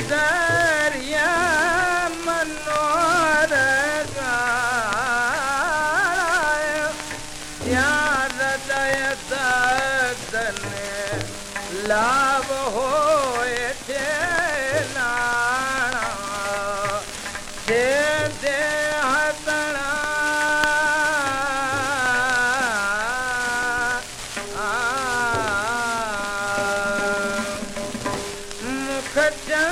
Yeah. लाभ हो थे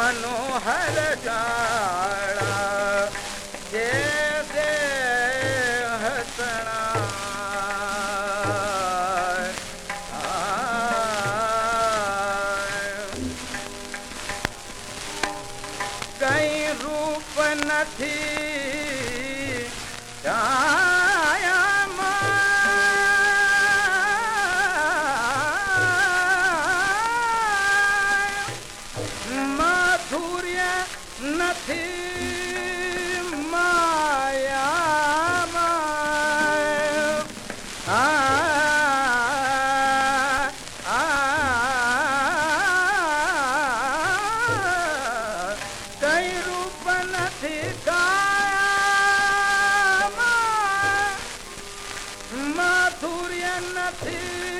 मनोहर जाड़ा। जैसे हसना कई रूप न थी નથી માયા આ નથી